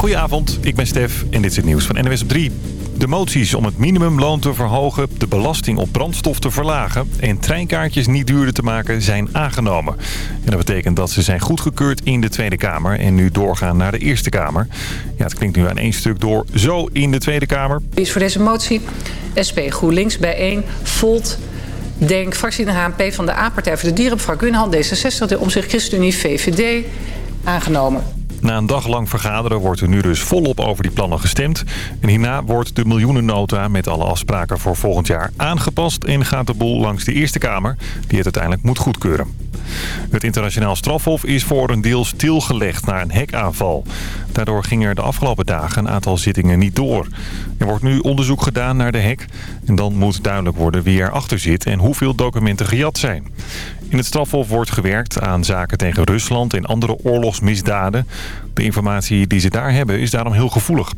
Goedenavond, ik ben Stef en dit is het nieuws van NWS op 3. De moties om het minimumloon te verhogen, de belasting op brandstof te verlagen... en treinkaartjes niet duurder te maken zijn aangenomen. En dat betekent dat ze zijn goedgekeurd in de Tweede Kamer... en nu doorgaan naar de Eerste Kamer. Ja, het klinkt nu aan één stuk door zo in de Tweede Kamer. Is voor deze motie? SP GroenLinks bijeen, Volt... Denk, fractie de HNP van de A-partij voor de Dieren... mevrouw Gunhal, D66, de Omzicht ChristenUnie, VVD, aangenomen. Na een dag lang vergaderen wordt er nu dus volop over die plannen gestemd. En hierna wordt de miljoenennota met alle afspraken voor volgend jaar aangepast... en gaat de boel langs de Eerste Kamer, die het uiteindelijk moet goedkeuren. Het internationaal strafhof is voor een deel stilgelegd na een hekaanval. Daardoor ging er de afgelopen dagen een aantal zittingen niet door. Er wordt nu onderzoek gedaan naar de hek. En dan moet duidelijk worden wie erachter zit en hoeveel documenten gejat zijn. In het strafhof wordt gewerkt aan zaken tegen Rusland en andere oorlogsmisdaden. De informatie die ze daar hebben is daarom heel gevoelig.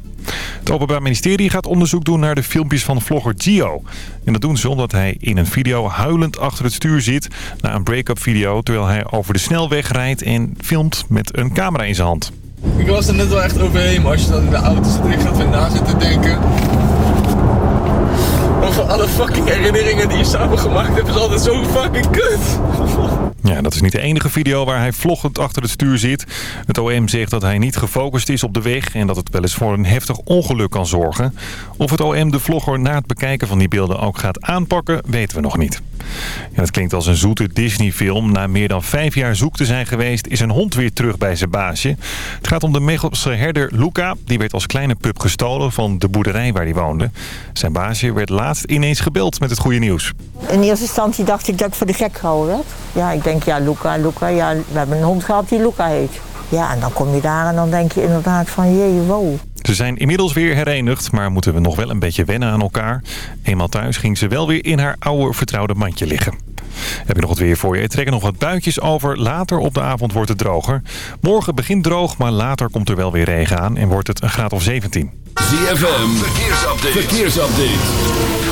Het Openbaar Ministerie gaat onderzoek doen naar de filmpjes van vlogger Gio. En dat doen ze omdat hij in een video huilend achter het stuur zit... na een break-up video terwijl hij over de snelweg rijdt en filmt met een camera in zijn hand. Ik was er net wel echt overheen, maar als je dan in de auto zit en ik ga er na zitten denken... Over alle fucking herinneringen die je samen gemaakt hebt, is altijd zo fucking kut. Ja, dat is niet de enige video waar hij vloggend achter het stuur zit. Het OM zegt dat hij niet gefocust is op de weg... en dat het wel eens voor een heftig ongeluk kan zorgen. Of het OM de vlogger na het bekijken van die beelden ook gaat aanpakken, weten we nog niet. Ja, het klinkt als een zoete Disney-film. Na meer dan vijf jaar zoek te zijn geweest, is een hond weer terug bij zijn baasje. Het gaat om de Mechelse herder Luca. Die werd als kleine pup gestolen van de boerderij waar hij woonde. Zijn baasje werd laatst ineens gebeld met het goede nieuws. In eerste instantie dacht ik dat ik voor de gek gehouden werd. Ja, ik denk, ja, Luca, Luca, ja, we hebben een hond gehad die Luca heet. Ja, en dan kom je daar en dan denk je inderdaad van, jee, wow. Ze zijn inmiddels weer herenigd, maar moeten we nog wel een beetje wennen aan elkaar. Eenmaal thuis ging ze wel weer in haar oude vertrouwde mandje liggen. Heb je nog wat weer voor je? Er trekken nog wat buitjes over. Later op de avond wordt het droger. Morgen begint droog, maar later komt er wel weer regen aan en wordt het een graad of 17. ZFM, verkeersupdate. verkeersupdate.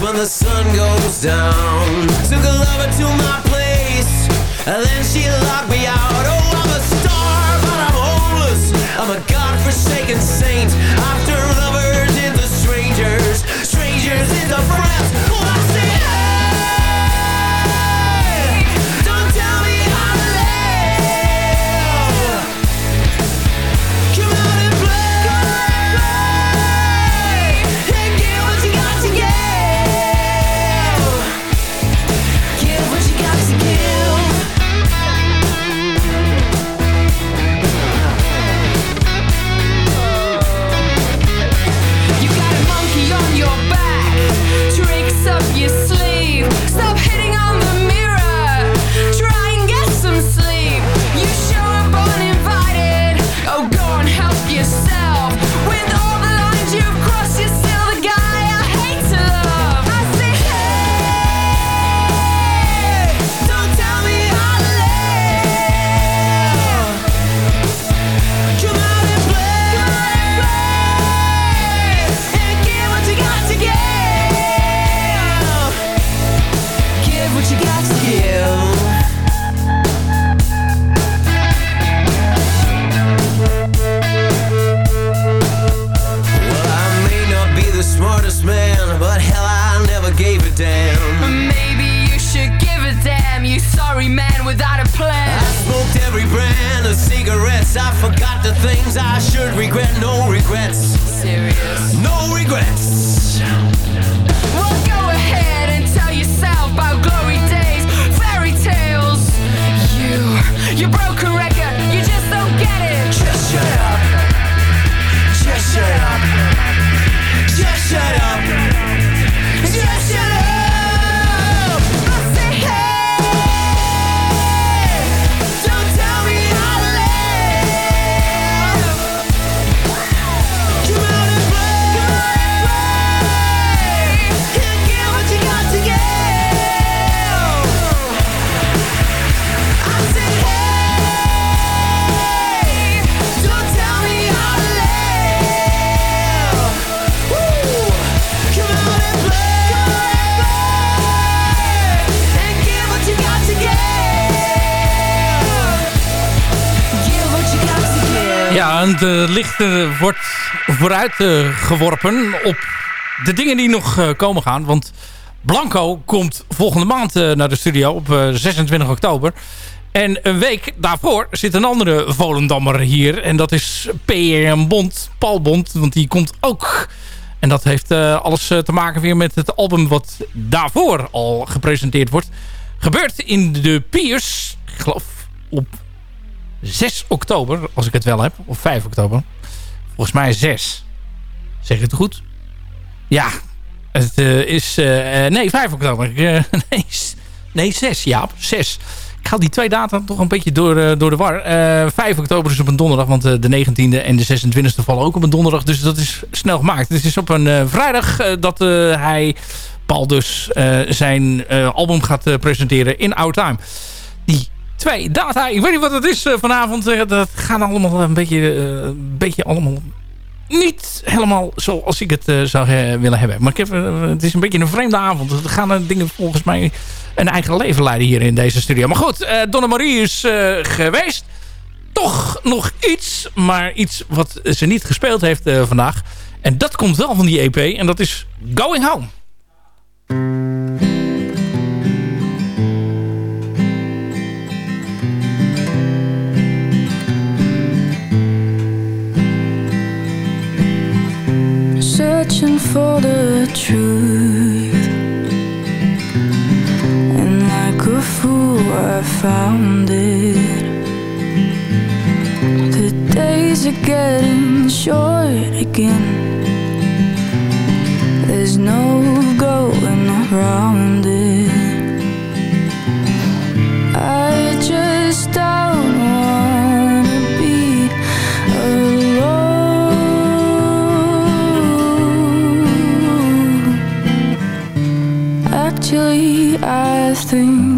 when the sun goes down. Took a lover to my place, and then she locked me out. Oh, I'm a star, but I'm homeless. I'm a godforsaken saint. After lovers into strangers, strangers into friends. Licht eh, wordt vooruit eh, geworpen op de dingen die nog eh, komen gaan. Want Blanco komt volgende maand eh, naar de studio op eh, 26 oktober. En een week daarvoor zit een andere Volendammer hier. En dat is P.R. Bond, Paul Bond. Want die komt ook... En dat heeft eh, alles eh, te maken weer met het album wat daarvoor al gepresenteerd wordt. Gebeurt in de Piers, ik geloof op 6 oktober, als ik het wel heb. Of 5 oktober. Volgens mij 6. Zeg ik het goed? Ja, het eh, is... eh, nee, 5 oktober. Nee, s- nee, 6. Ja, 6. Ik ga die twee data toch een beetje door, door de war. Eh 5 oktober is op een donderdag, want de 19e en de 26e vallen ook op een donderdag. Dus dat is snel gemaakt. Het is op een vrijdag dat hij, Paul dus, zijn album gaat presenteren in Our Time. Twee data, ik weet niet wat het is eh, vanavond. eh, dat gaan allemaal een beetje, eh, een beetje allemaal niet helemaal zoals ik het zou willen hebben. Maar ik heb, het is een beetje een vreemde avond. Er gaan dingen volgens mij een eigen leven leiden hier in deze studio. Maar goed, eh Donna Marie is geweest. Toch nog iets, maar iets wat ze niet gespeeld heeft vandaag. En dat komt wel van die EP en dat is Going Home. Searching for the truth. And like a fool, I found it. The days are getting short again. There's no going around it. I just don't I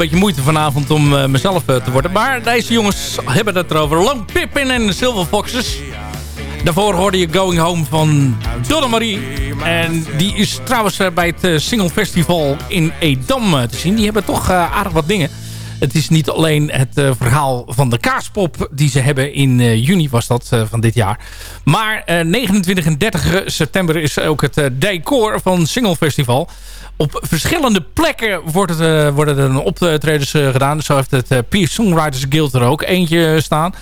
beetje moeite vanavond om eh, mezelf eh, te worden. Maar deze jongens hebben het erover. Long Pippin en Silver Foxes. Daarvoor hoorde je Going Home van Donna Marie. En die is trouwens eh, bij het Single Festival in Edam te zien. Die hebben toch aardig wat dingen. Het is niet alleen het verhaal van de kaaspop die ze hebben in juni was dat van dit jaar. Maar eh, 29 en 30 september is ook het decor van Single Festival. Op verschillende plekken wordt het, eh, worden er optredens eh, gedaan. Zo heeft het eh, Peer Songwriters Guild er ook eentje staan.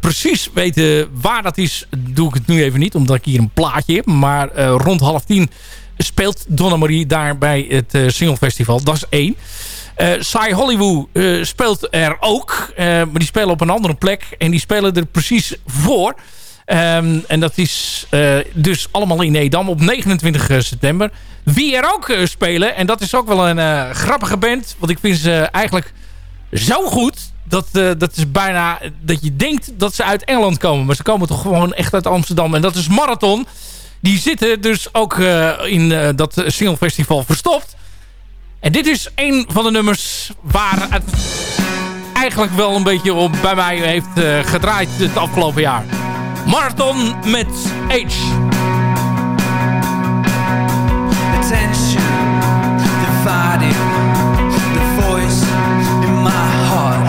Precies weten waar dat is, doe ik het nu even niet. Omdat ik hier een plaatje heb. Maar rond half tien speelt Donna Marie daar bij het Single Festival. Dat is één. Eh Sai Hollywood speelt er ook. maar die spelen op een andere plek. En die spelen er precies voor. Ehm, en dat is eh, dus allemaal in Edam op 29 september. Wie er ook eh, spelen, en dat is ook wel een eh, grappige band. Want ik vind ze eigenlijk zo goed. Dat, eh, dat is bijna dat je denkt dat ze uit Engeland komen. Maar ze komen toch gewoon echt uit Amsterdam. En dat is Marathon. Die zitten dus ook eh, in eh, dat Single Festival verstopt. En dit is een van de nummers waar het eigenlijk wel een beetje op bij mij heeft eh, gedraaid het afgelopen jaar. Marathon met H. attention divided the voice in my heart.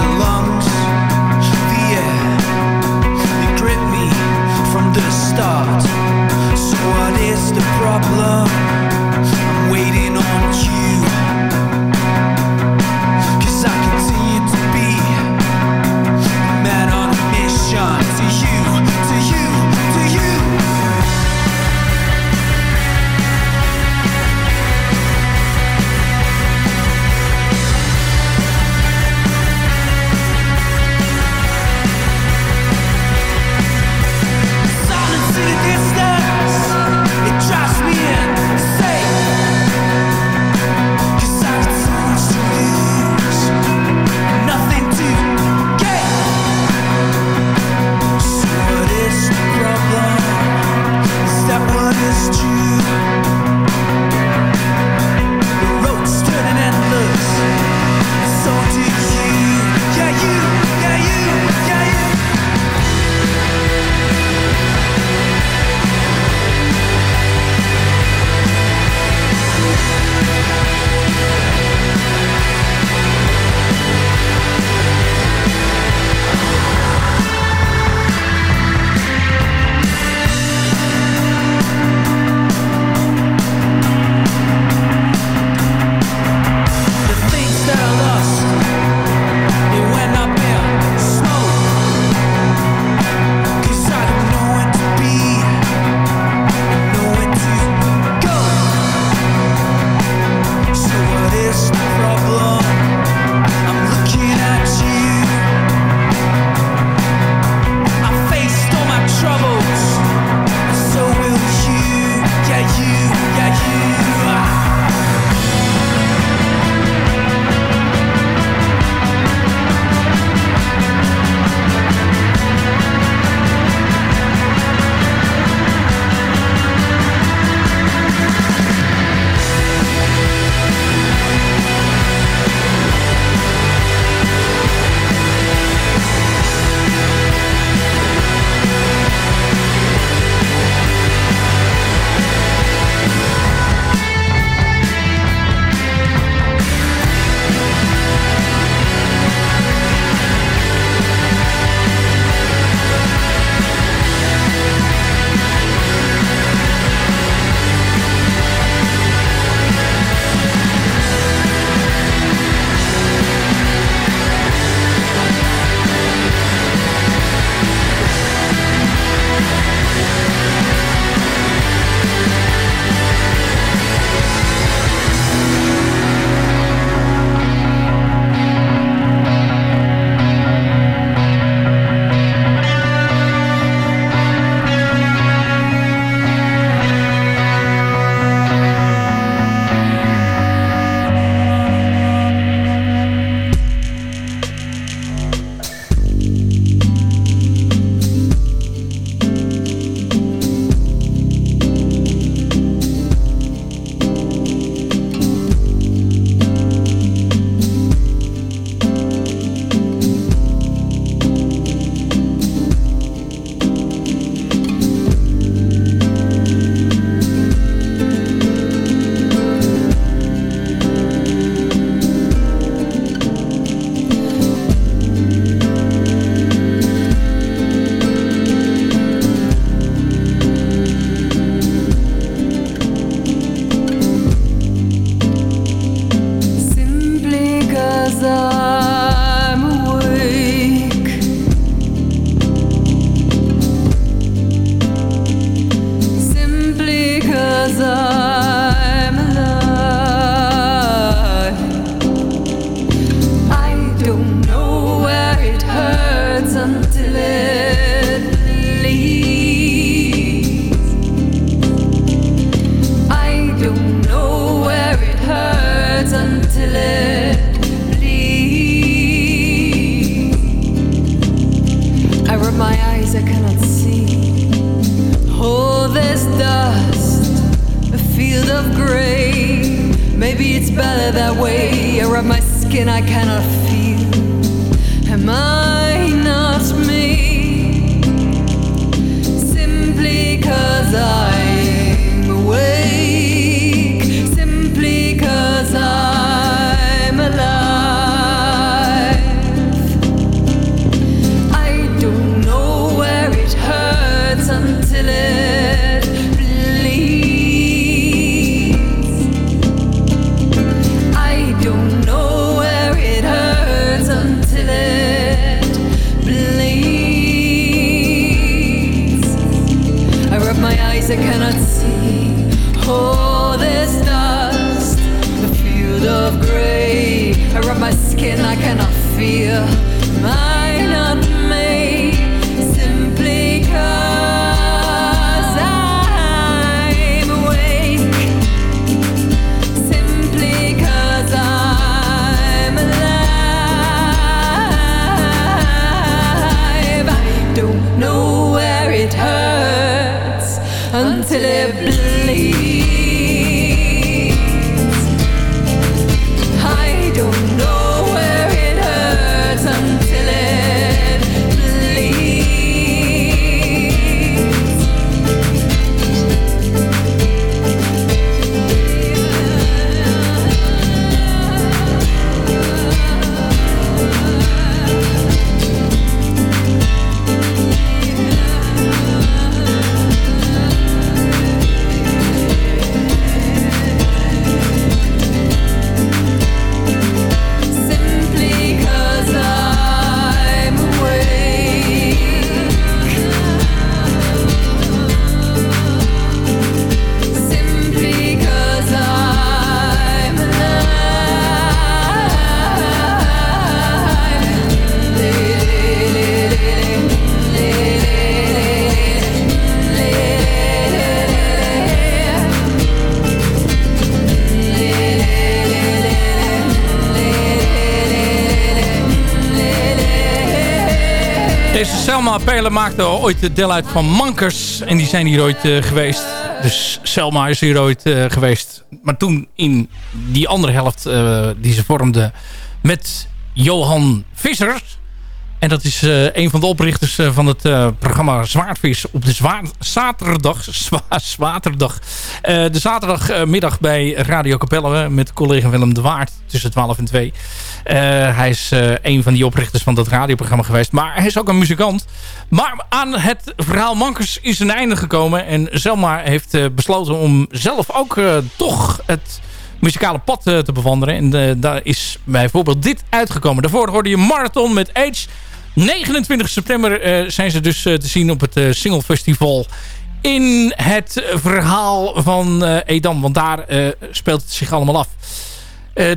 The lungs the air they grip me from the start. So what is the problem maakte ooit deel uit van Mankers. En die zijn hier ooit eh, geweest. Dus Selma is hier ooit eh, geweest. Maar toen in die andere helft eh, die ze vormde met Johan Vissers. En dat is eh, een van de oprichters eh, van het eh, programma Zwaardvis op de zwaar zaterdag. Zwa zwaterdag. Eh, de zaterdagmiddag bij Radio Capelle met collega Willem de Waard tussen 12 en 2. Eh, hij is een van die oprichters van dat radioprogramma geweest. Maar hij is ook een muzikant. Maar aan het verhaal Mankers is een einde gekomen. En Selma heeft besloten om zelf ook toch het muzikale pad te bewandelen. En daar is bijvoorbeeld dit uitgekomen. Daarvoor hoorde je Marathon met Age. 29 september eh, zijn ze dus eh, te zien op het eh, Single Festival in het verhaal van Edam. Want daar speelt het zich allemaal af.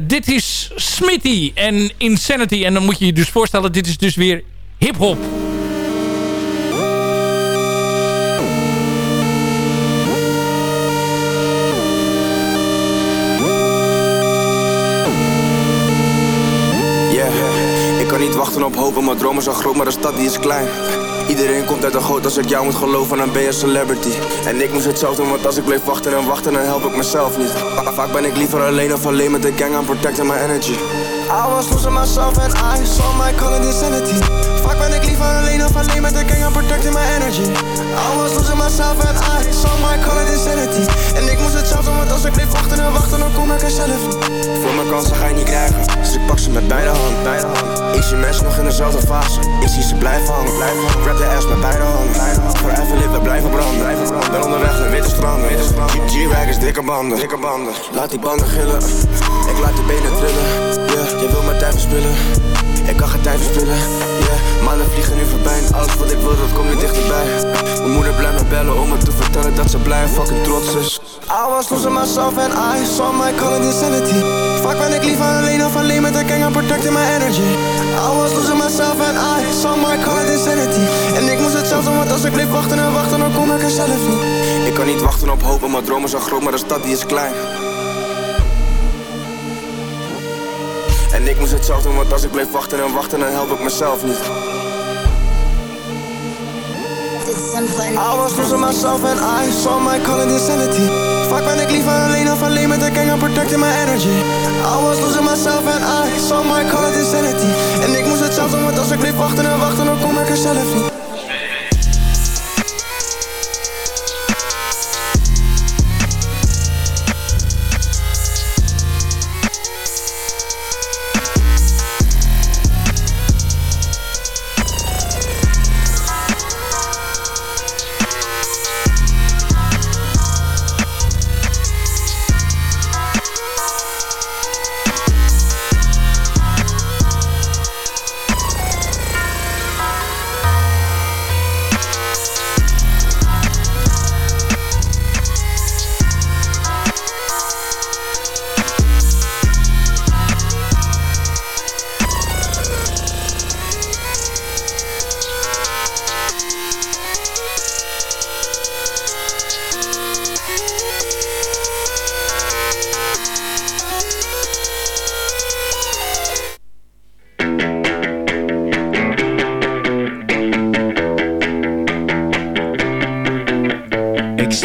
Dit is Smitty en Insanity. En dan moet je je dus voorstellen, dit is dus weer hip-hop. Op mijn dromen zijn groot, maar de stad die is klein. Iedereen komt uit de goot, als ik jou moet geloven, dan ben je celebrity. En ik moest hetzelfde doen, want als ik bleef wachten en wachten, dan help ik mezelf niet. Va- Vaak ben ik liever alleen of alleen met de gang, I'm protecting my energy. I was losing myself and I saw my call it insanity. Vaak ben ik liever alleen of alleen met de gang, I'm protecting my energy. I was losing myself and I saw my call it insanity. En ik moest hetzelfde doen, want als ik bleef wachten en wachten, dan kom ik er zelf. Voor mijn kansen ga je niet krijgen, dus ik pak ze met beide handen. Beide handen. Ik zie mensen nog in dezelfde fase, ik zie ze blijven hangen. Blijven hangen. Grab de ass met beide handen. Beide handen. Forever live, we blijven branden. Blijven branden. Ben onderweg naar witte stranden. Witte stranden. G-Wag is dikke banden. Dikke banden. Laat die banden gillen, ik laat die benen trillen. Yeah, je wil mijn tijd verspillen. Ik kan geen tijd verspillen, yeah Maanden vliegen nu voorbij en alles wat ik wil dat komt nu dichterbij. Mijn moeder blijft me bellen om me te vertellen dat ze blij en fucking trots is. I was losing myself and I saw my call it insanity. Vaak ben ik liever alleen of alleen met een gang aan protecting my energy. I was losing myself and I saw my call it insanity. En ik moest het zelf doen, want als ik bleef wachten en wachten dan kom ik er zelf niet Ik kan niet wachten op hoop, mijn dromen zijn groot, maar de stad die is klein En ik moest het zelf doen, want als ik bleef wachten en wachten dan help ik mezelf niet. I was losing myself and I saw my call it insanity. Vaak ben ik liever alleen of alleen met een gang protecting my energy. I was losing myself and I saw my call it insanity. En ik moest het zelf doen, want als ik bleef wachten en wachten dan kom ik er zelf niet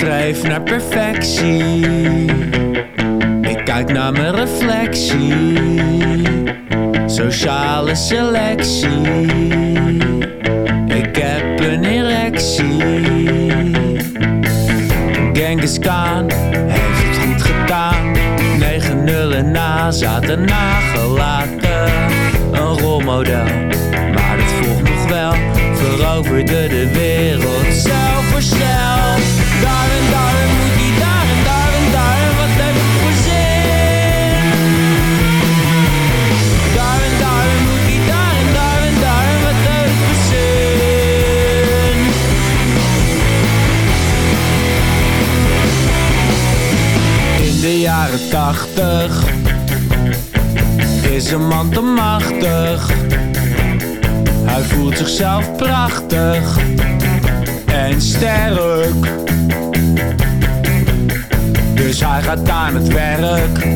streef naar perfectie. Ik kijk naar mijn reflectie. Sociale selectie. Ik heb een erectie. Genghis Khan heeft het goed gedaan. 9-0 en na zaten nagelaten. Een rolmodel, maar dat volgt nog wel. Veroverde de jaren tachtig is een man te machtig. Hij voelt zichzelf prachtig en sterk. Dus hij gaat aan het werk.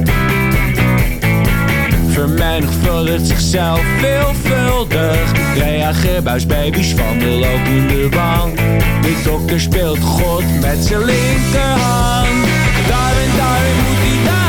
Vermenigvuldigt zichzelf veelvuldig. Reageerbuisbaby's van de lopende bank. De dokter speelt God met zijn linkerhand. Daar en daar moet hij,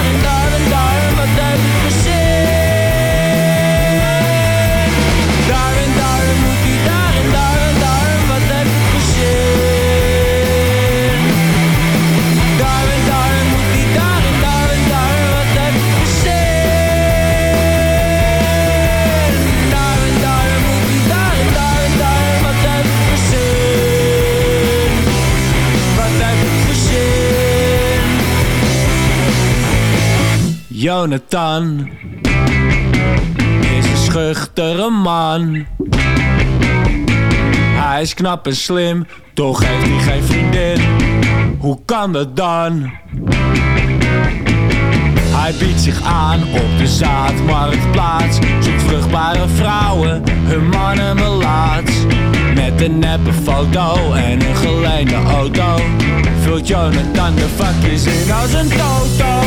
Jonathan is een schuchtere man. Hij is knap en slim, toch heeft hij geen vriendin. Hoe kan dat dan? Hij biedt zich aan op de zaadmarktplaats. Zoekt vruchtbare vrouwen, hun mannen melaats. Met een neppe foto en een geleende auto. Vult Jonathan de vakjes in als een toto.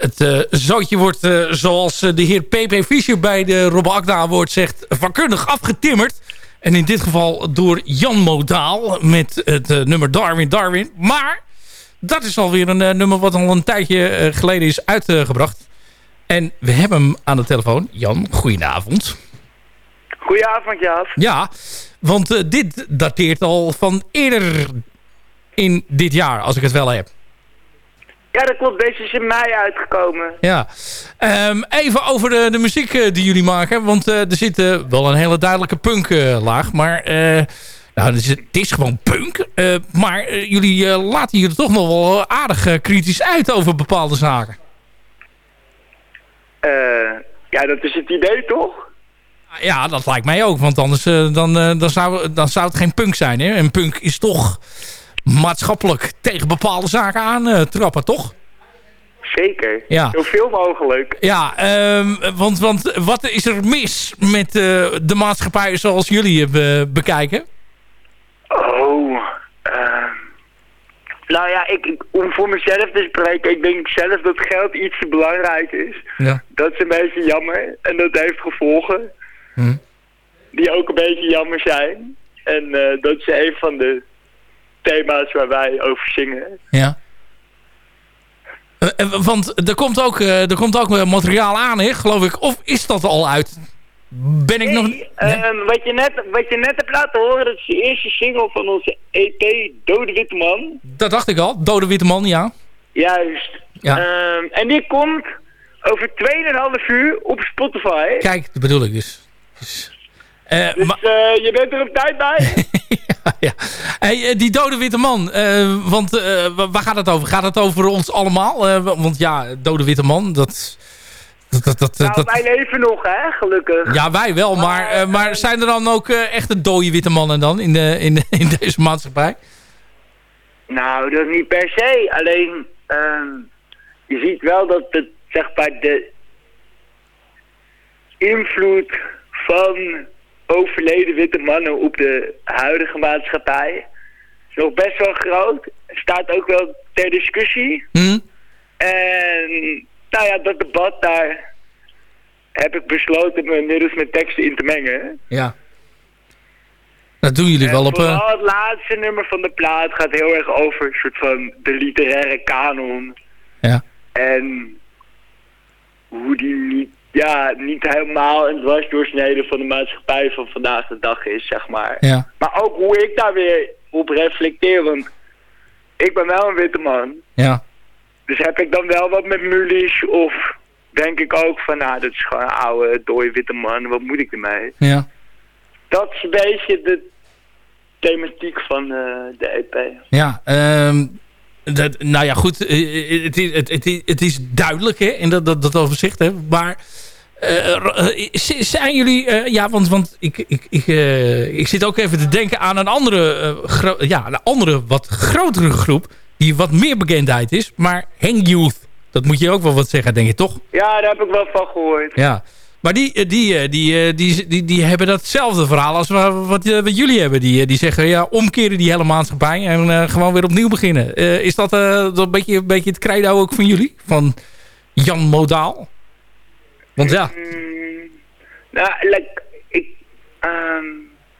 Het eh, zootje wordt, eh, zoals eh, de heer P.P. Fischer bij de Robbe Akda Award zegt, vakkundig afgetimmerd. En in dit geval door Jan Modaal met het nummer Darwin Darwin. Maar dat is alweer een nummer wat al een tijdje geleden is uitgebracht. En we hebben hem aan de telefoon. Jan, goedenavond. Goedenavond, Jaap. Ja, want dit dateert al van eerder in dit jaar, als ik het wel heb. Ja, dat klopt. Deze is in mei uitgekomen. Ja. Ehm, even over de, de muziek eh, die jullie maken. Want eh, er zit eh, wel een hele duidelijke punk-laag. maar nou, het, is, het is gewoon punk. Maar jullie laten je er toch nog wel aardig kritisch uit over bepaalde zaken. Eh, ja, dat is het idee, toch? Ja, dat lijkt mij ook. Want anders dan, dan, zou, dan zou het geen punk zijn. Hè? En punk is toch maatschappelijk tegen bepaalde zaken aan eh, trappen, toch? Zeker. Ja. Zoveel mogelijk. Ja, ehm, want, want wat is er mis met eh, de maatschappij zoals jullie eh, bekijken? Oh, eh, nou ja, ik, ik- om voor mezelf te spreken, ik denk zelf dat geld iets te belangrijk is. Ja. Dat is een beetje jammer en dat heeft gevolgen Hm. die ook een beetje jammer zijn. En dat is een van de thema's waar wij over zingen. Ja. Eh, eh, want er komt ook, eh, er komt ook materiaal aan, hè, geloof ik. Of is dat al uit? Ben ik nog... Ehm, wat, je net, wat je net hebt laten horen, dat is de eerste single van onze EP Dode Witte Man. Dat dacht ik al. Dode Witte Man, ja. Juist. Ja. Ehm, en die komt over 2,5 uur op Spotify. Kijk, dat bedoel ik dus. dus eh, Dus maar- eh, je bent er op tijd bij? Hey, eh, die dode witte man, want wa- waar gaat het over? Gaat het over ons allemaal? Wa- want ja, dode witte man, dat... dat, dat, dat, nou, dat- wij leven nog, hè, gelukkig. ja, wij wel, maar, eh, maar zijn er dan ook echte dode witte mannen dan in, de, in, in deze maatschappij? Nou, dat niet per se. Alleen, ehm, je ziet wel dat het, zeg maar, de invloed van overleden witte mannen op de huidige maatschappij is nog best wel groot. Staat ook wel ter discussie. Hm? En, nou ja, dat debat daar heb ik besloten me middels mijn teksten in te mengen. Ja. Dat doen jullie wel op... eh, Vooral het laatste nummer van de plaat gaat heel erg over een soort van de literaire kanon. Ja. En hoe die niet, ja, niet helemaal een dwarsdoorsnede van de maatschappij van vandaag de dag is, zeg maar. Ja. Maar ook hoe ik daar weer op reflecteer, want ik ben wel een witte man. ja. Dus heb ik dan wel wat met mulies of denk ik ook van, nou, dat is gewoon een oude, dode witte man, wat moet ik ermee? Ja. Dat is een beetje de thematiek van eh, de EP. Ja, ehm, dat, nou ja, goed. eh, eh, Het is, het, het, is- het is duidelijk hè, in dat, dat, dat overzicht. Hè, maar eh, zijn jullie... ja, want, want ik, ik, ik, ik zit ook even te denken aan een andere, ja, een andere wat grotere groep... die wat meer bekendheid is. Maar Hang Youth, dat moet je ook wel wat zeggen, denk je toch? Ja, daar heb ik wel van gehoord. Ja. Maar die, eh, die, eh, die, eh, die, die, die hebben datzelfde verhaal als wa- wat, wat jullie hebben. Die, die zeggen, ja, omkeren die hele maatschappij en gewoon weer opnieuw beginnen. Is dat, dat een, beetje, een beetje het credo ook van jullie? Van Jan Modaal? Want ja, Nou, like, ik, ehm,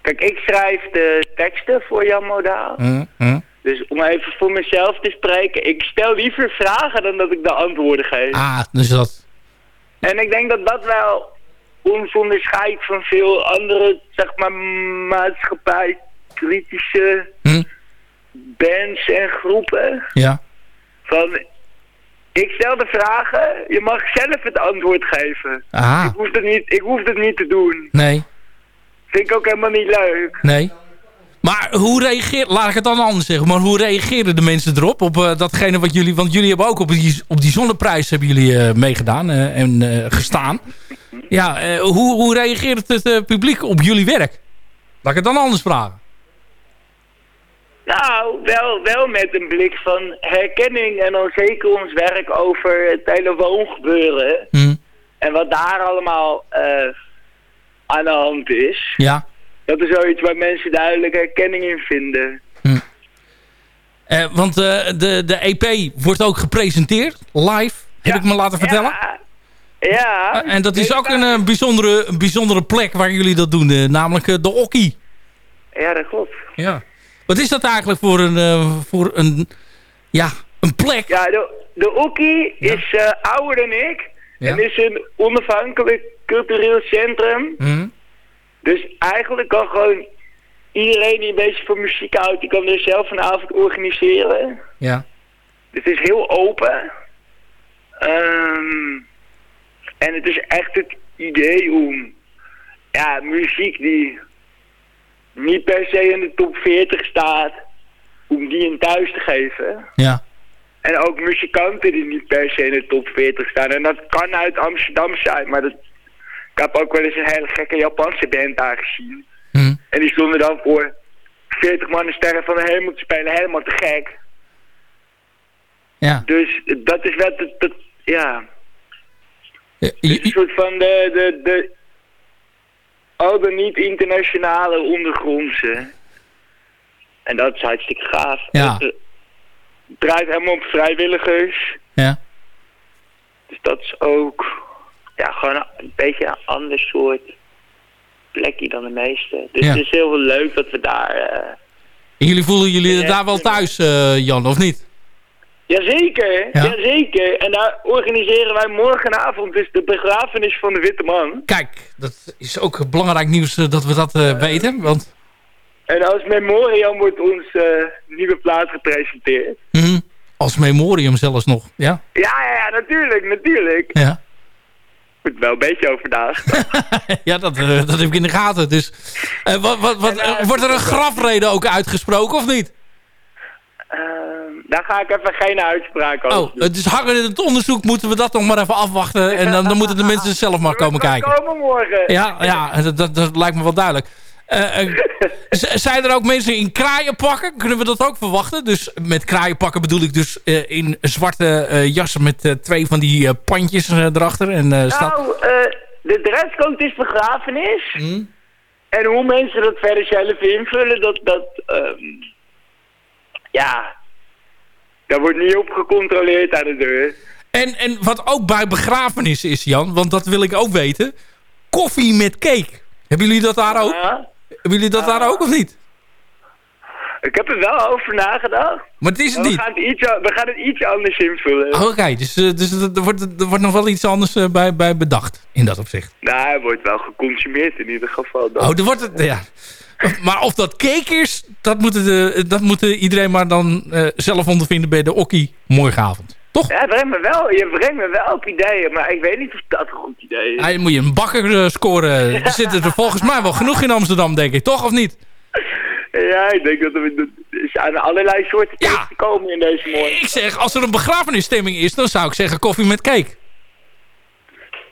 kijk, ik schrijf de teksten voor Jan Modaal. hm, hm. Dus om even voor mezelf te spreken, ik stel liever vragen dan dat ik de antwoorden geef. ah, dus dat... En ik denk dat dat wel ons onderscheidt van veel andere, zeg maar, maatschappij-kritische Hm? bands en groepen. Ja. Van, ik stel de vragen, je mag zelf het antwoord geven. Ah. Ik, hoef het niet, ik hoef het niet te doen. Nee, Vind ik ook helemaal niet leuk. nee. Maar hoe reageert, laat ik het dan anders zeggen, maar hoe reageren de mensen erop? Op eh, datgene wat jullie, want jullie hebben ook op die, op die zonneprijs hebben jullie eh, meegedaan eh, en gestaan. Ja, hoe, hoe reageert het publiek op jullie werk? Laat ik het dan anders vragen. Nou, wel, wel met een blik van herkenning en dan zeker ons werk over het hele woongebeuren. Hm. En wat daar allemaal aan de hand is. Ja. Dat is zoiets waar mensen duidelijk herkenning in vinden. Eh, want eh, de, de EP wordt ook gepresenteerd live Heb ik me laten vertellen? Ja. en dat is ook een, eh, bijzondere, een bijzondere plek waar jullie dat doen. eh, namelijk eh, de Okkie. Ja, dat klopt. Ja. Wat is dat eigenlijk voor een, eh, voor een, ja, een plek? Ja, de, de Oekie is eh, ouder dan ik. En is een onafhankelijk cultureel centrum. Hm? Dus eigenlijk kan gewoon iedereen die een beetje van muziek houdt, die kan er zelf een avond organiseren. Ja. Het is heel open. Ehm, en het is echt het idee om ja, muziek die niet per se in de top 40 staat, om die een thuis te geven. Ja. En ook muzikanten die niet per se in de top 40 staan. En dat kan uit Amsterdam zijn, maar dat, ik heb ook wel eens een hele gekke Japanse band daar gezien. Hm. En die stonden dan voor 40 man de sterren van de hemel te spelen, helemaal te gek. Ja. Dus dat is wel, dat, dat, ja, Ja, het is een soort van de, de, de al dan niet internationale ondergrondse. En dat is hartstikke gaaf. Ja. Het, eh, draait helemaal op vrijwilligers. Ja. Dus dat is ook ja, gewoon een beetje een ander soort plekje dan de meeste. Dus Ja. het is heel leuk dat we daar... eh, En jullie voelen jullie daar wel thuis, eh, Jan, of niet? Jazeker, Ja. jazeker. En daar organiseren wij morgenavond dus de begrafenis van de Witte Man. Kijk, dat is ook belangrijk nieuws eh, dat we dat weten. Want En als memoriam wordt ons eh, nieuwe plaat gepresenteerd. hm, als memorium zelfs nog. Ja? Ja, ja, ja, natuurlijk, natuurlijk. Ja. Moet wel een beetje over nagedacht. ja, dat, eh, dat heb ik in de gaten. Dus, eh, wat, wat, wat, eh, wordt er een grafrede ook uitgesproken of niet? Ehm, daar ga ik even geen uitspraak over Oh, het is hangen in het onderzoek. Moeten we dat nog maar even afwachten. En dan, dan moeten de mensen zelf maar komen kijken. Komen morgen. Ja, ja dat, dat, dat lijkt me wel duidelijk. Eh, eh, zijn er ook mensen in kraaienpakken? Kunnen we dat ook verwachten? Dus met kraaienpakken bedoel ik dus eh, in zwarte jassen met twee van die pandjes erachter. En, staat... Nou, de dresscode is begrafenis. Hm? En hoe mensen dat verder zelf invullen, dat... dat ehm, ja, daar wordt niet op gecontroleerd aan de deur. En, en wat ook bij begrafenissen is, Jan, want dat wil ik ook weten. Koffie met cake. Hebben jullie dat daar ook? Ja. Hebben jullie dat daar ook of niet? Ik heb er wel over nagedacht. Maar het is het we niet. Gaan het iets, we gaan het iets anders invullen. Oké, dus, eh, dus er, wordt, er wordt nog wel iets anders eh, bij, bij bedacht in dat opzicht. Nou, hij wordt wel geconsumeerd in ieder geval. Dan. Oh, er wordt het, ja. Maar of dat cake is, dat moet, de, dat moet iedereen maar dan eh, zelf ondervinden bij de Okkie morgenavond. Toch? Ja, brengt me wel, je brengt me wel op ideeën, maar ik weet niet of dat een goed idee is. Hij moet je een bakker eh, scoren. Er zitten er volgens mij wel genoeg in Amsterdam, denk ik. Toch of niet? Ja, ik denk dat er zijn allerlei soorten te komen in deze morgen. Ik zeg, als er een begrafenisstemming is, dan zou ik zeggen koffie met cake.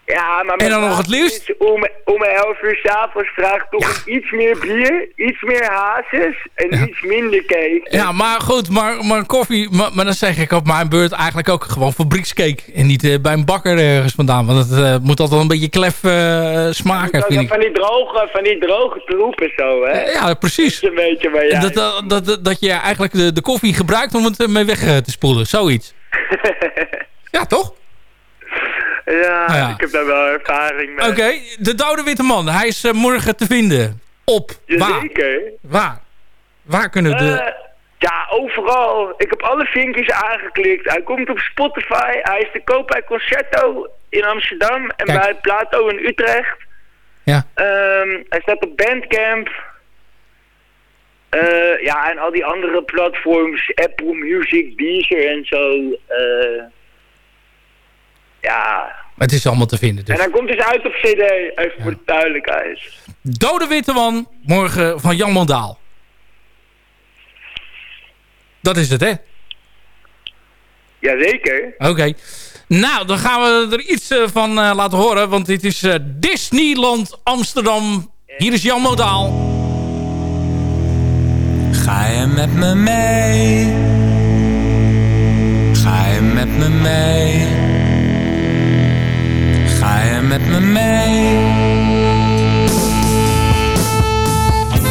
Ja, maar En dan nog het liefst? Om, om 11 uur s'avonds vraag ik toch iets meer bier, iets meer hazes en iets minder cake. Ja, maar goed, maar, maar koffie, maar, maar dan zeg ik op mijn beurt eigenlijk ook gewoon fabriekscake. En niet eh, bij een bakker ergens vandaan, want het eh, moet altijd wel een beetje klef eh, smaken, vind ik. Van die droge, van die droge troep en zo, hè? Ja, precies. Dat een beetje. Dat, dat, dat, dat, je eigenlijk de, de koffie gebruikt om het mee weg te spoelen, zoiets. ja, toch? Ja, Nou ja. ik heb daar wel ervaring mee. Oké, de dode witte man, hij is eh, morgen te vinden. Op, waar? Jazeker. Waar? Waar kunnen de... Eh, ja, overal. Ik heb alle vinkjes aangeklikt. Hij komt op Spotify. Hij is te koop bij Concerto in Amsterdam en Kijk. bij Plato in Utrecht. Ja. Ehm, hij staat op Bandcamp. Eh, ja, en al die andere platforms. Apple Music, Deezer en zo. Ja. Het is allemaal te vinden. Dus. En hij komt dus uit op CD, even voor de duidelijkheid. Dode witte man, morgen van Jan Mondaal. Dat is het, hè? Jazeker. Oké. Nou, dan gaan we er iets eh, van eh, laten horen. Want dit is eh, Disneyland Amsterdam. Hier is Jan Modaal. Ga je met me mee? Ga je met me mee? Met me mee?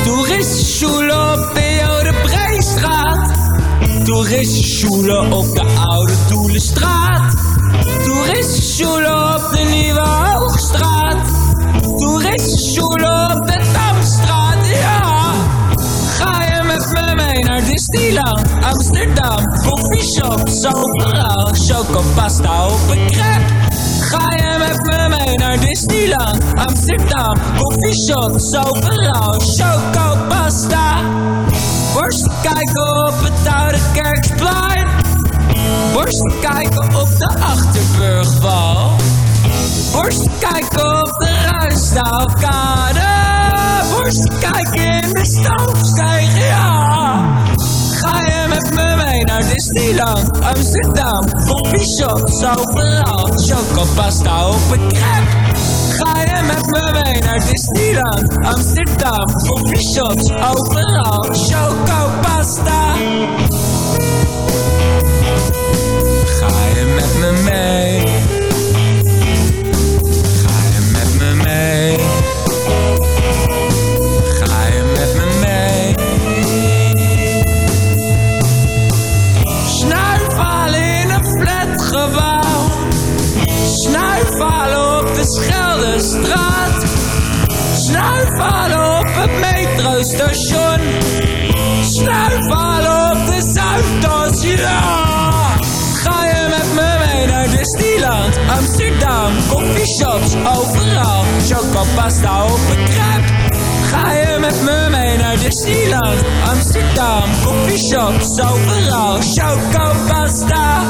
Toeristenschule op de Oude Breestraat. Toeristenschule op de Oude Doelenstraat. Toeristenjoelen op de Nieuwe Hoogstraat. Toeristenjoelen op de Damstraat, ja. Ga je met me mee naar Disneyland, Amsterdam, coffeeshops overal, chocopasta op een crepe. Ga je met me mee naar Disneyland, Amsterdam, coffeeshops overal, chocopasta. Worst kijken op het oude kerkplein. Worst kijken op de Achterburgwal. Worst kijken op de Ruisdaalkade. Worst kijken in de Stoomsteeg, ja. Met me mee naar Disneyland, Amsterdam, coffeeshops overal, chocopasta op een crepe. Ga je met me mee naar Disneyland, Amsterdam, coffeeshops overal, chocopasta. Ga je met me mee? Snuifhalen op de Zuidas, ja! Ga je met me mee naar Disneyland, Amsterdam, coffeeshops overal, chocopasta op een crepe. Ga je met me mee naar Disneyland, Amsterdam, coffeeshops overal, chocopasta.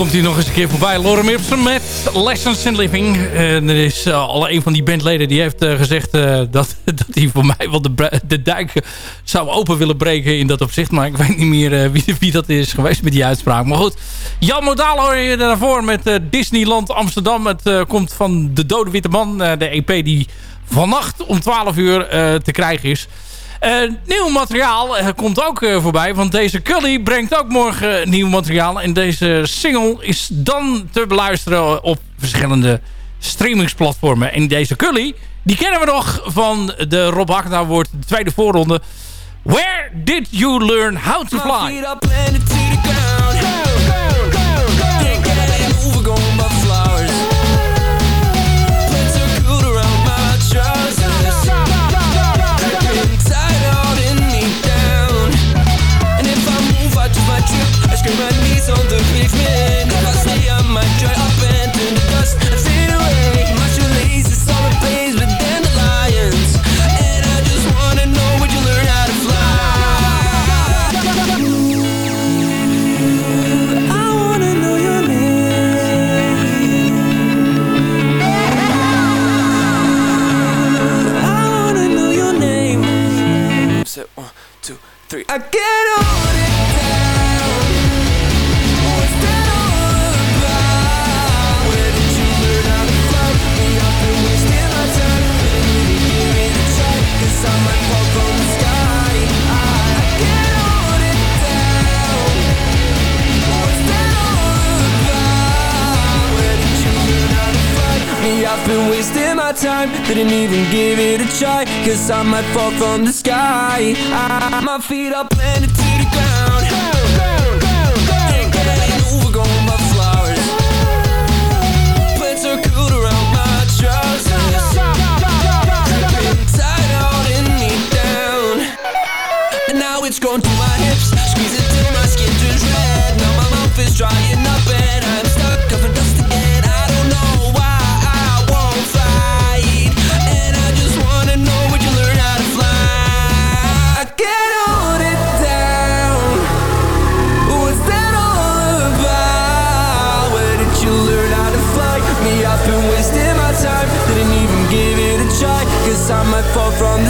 Komt hij nog eens een keer voorbij. Lorem Ipsum met Lessons in Living. En er is uh, al een van die bandleden die heeft uh, gezegd... Uh, dat, dat hij voor mij wel de, de dijk zou open willen breken in dat opzicht. Maar ik weet niet meer wie, wie dat is geweest met die uitspraak. Maar goed, Jan Modaal hoor je daarvoor met Disneyland Amsterdam. Het komt van De Dode Witte Man. de EP die vannacht om 12 uur te krijgen is... Uh, nieuw materiaal uh, komt ook uh, voorbij. Want deze Cully brengt ook morgen nieuw materiaal. En deze single is dan te beluisteren op verschillende streamingsplatformen. En deze Cully, die kennen we nog van de Rob Hakna Award, de tweede voorronde. Where did you learn how to fly? three. I get over I've been wasting my time. Didn't even give it a try. Cause I might fall from the sky. I, my feet are planted fall from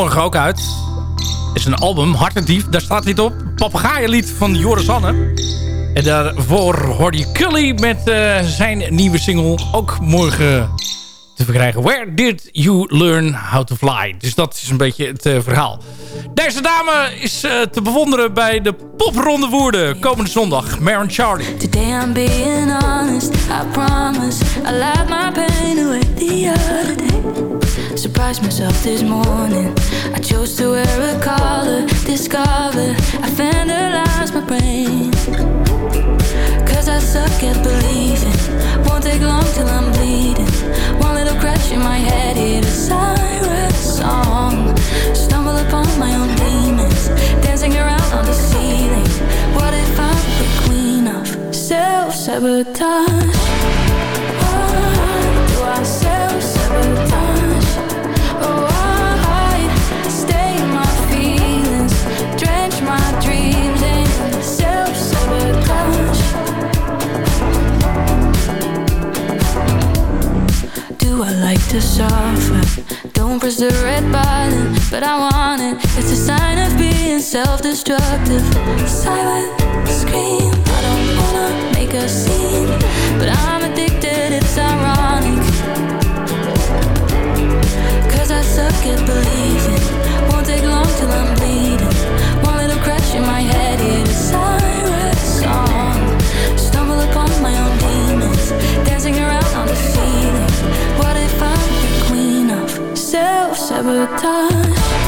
morgen ook uit. Is een album, Hartendief. Daar staat dit op. Papegaaienlied van Joris Anne. En daarvoor hoorde je Cully met eh, zijn nieuwe single. Ook morgen te verkrijgen. Where did you learn how to fly? Dus dat is een beetje het eh, verhaal. Deze dame is eh, te bewonderen bij de popronde woorden komende zondag. Maren Charlie. Today I'm being honest, I promise I laughed my pain away the other day. Surprised myself this morning. I chose to wear a collar, discover I vandalized my brain Cause I suck at believing Won't take long till I'm bleeding. One little crash in my head hit a siren song. Stumble upon my own demons Dancing around on the ceiling. What if I'm the queen of self-sabotage? Why Don't the red button, but I want it. It's a sign of being self-destructive. Silent scream. I don't wanna make a scene, but I'm addicted. It's ironic. Cause I suck at believing. Won't take long till I'm bleeding. One little crash in my head, hit a sabotage.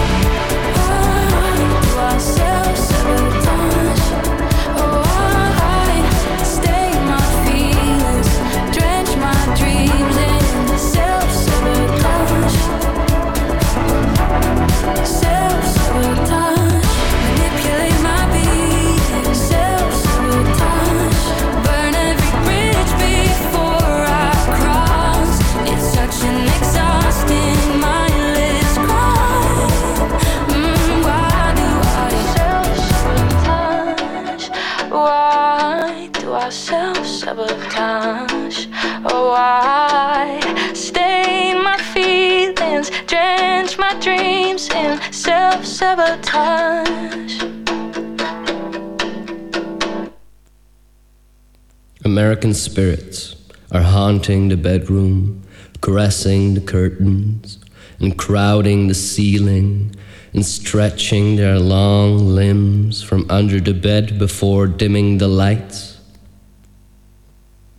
Self-sabotage? American spirits are haunting the bedroom, caressing the curtains, and crowding the ceiling, and stretching their long limbs from under the bed before dimming the lights.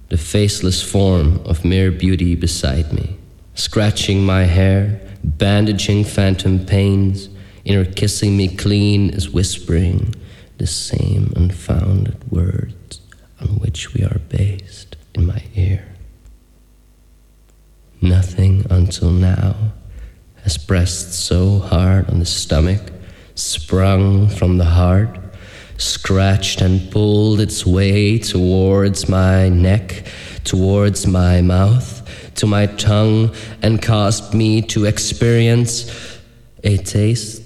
The faceless form of mere beauty beside me, scratching my hair, bandaging phantom pains, in her kissing me clean is whispering the same unfounded words on which we are based in my ear. Nothing until now has pressed so hard on the stomach, sprung from the heart, scratched and pulled its way towards my neck, towards my mouth, to my tongue, and caused me to experience a taste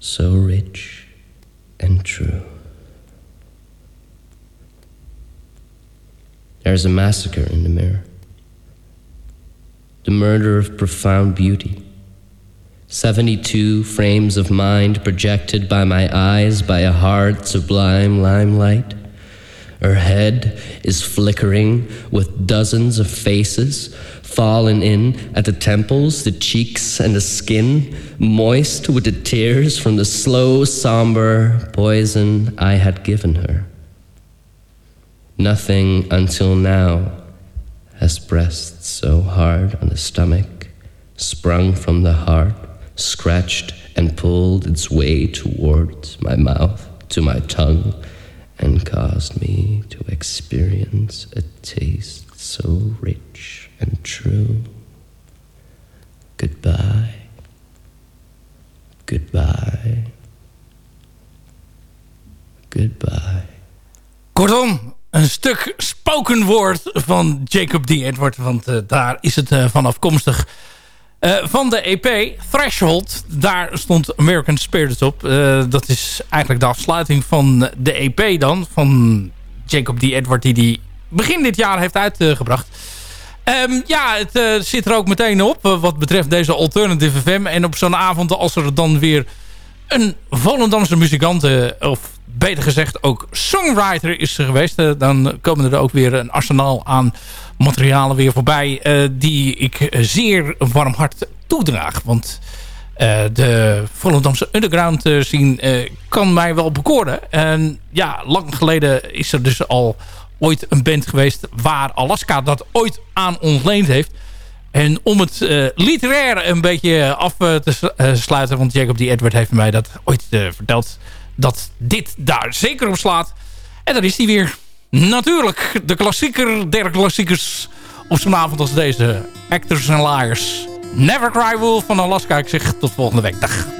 so rich and true. There's a massacre in the mirror. The murder of profound beauty. 72 frames of mind projected by my eyes by a hard, sublime limelight. Her head is flickering with dozens of faces fallen in at the temples, the cheeks, and the skin, moist with the tears from the slow, somber poison I had given her. Nothing until now has pressed so hard on the stomach, sprung from the heart, scratched and pulled its way towards my mouth, to my tongue, and caused me to experience a taste so rich and true. Goodbye. Goodbye. Goodbye. Kortom, een stuk spoken woord van Jacob D. Edward. Want eh, daar is het eh, van afkomstig. Eh, van de EP Threshold, daar stond American Spirits op. Dat is eigenlijk de afsluiting van de EP dan. Van Jacob D. Edward die die begin dit jaar heeft uitgebracht. Ehm, ja, het eh, zit er ook meteen op eh, wat betreft deze Alternative FM. En op zo'n avond als er dan weer een Volendamse muzikant, eh, of beter gezegd ook songwriter is geweest. Dan komen er ook weer een arsenaal aan materialen weer voorbij... die ik zeer warm hart toedraag. Want de Volendamse underground eh, scene kan mij wel bekoren. En ja, lang geleden is er dus al ooit een band geweest... waar Alaska dat ooit aan ontleend heeft... En om het eh, literair een beetje af eh, te eh, sluiten... want Jacob die Edward heeft mij dat ooit verteld... dat dit daar zeker op slaat. En dan is hij weer. Natuurlijk, de klassieker der klassiekers... op zo'n avond als deze. Actors and Liars. Never Cry Wolf van Alaska. Ik zeg tot volgende week. Dag.